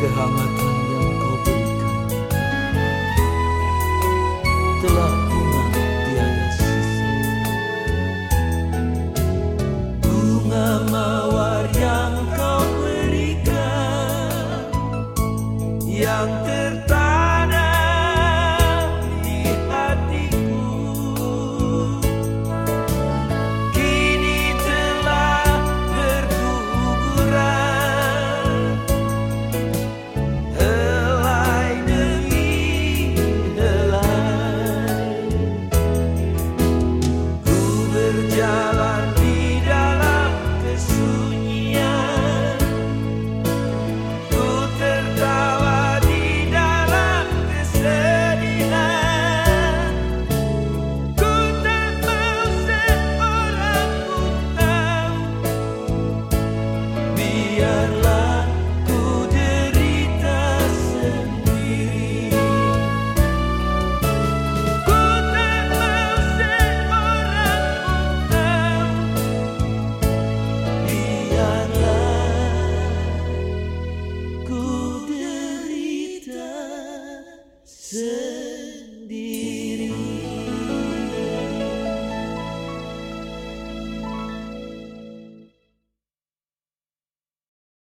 Kehangatan yang kau berjalan di dalam kesunyian. Ku tertawa di dalam kesedihan. Ku tak mau seorang pun tahu. Biarlah Sir.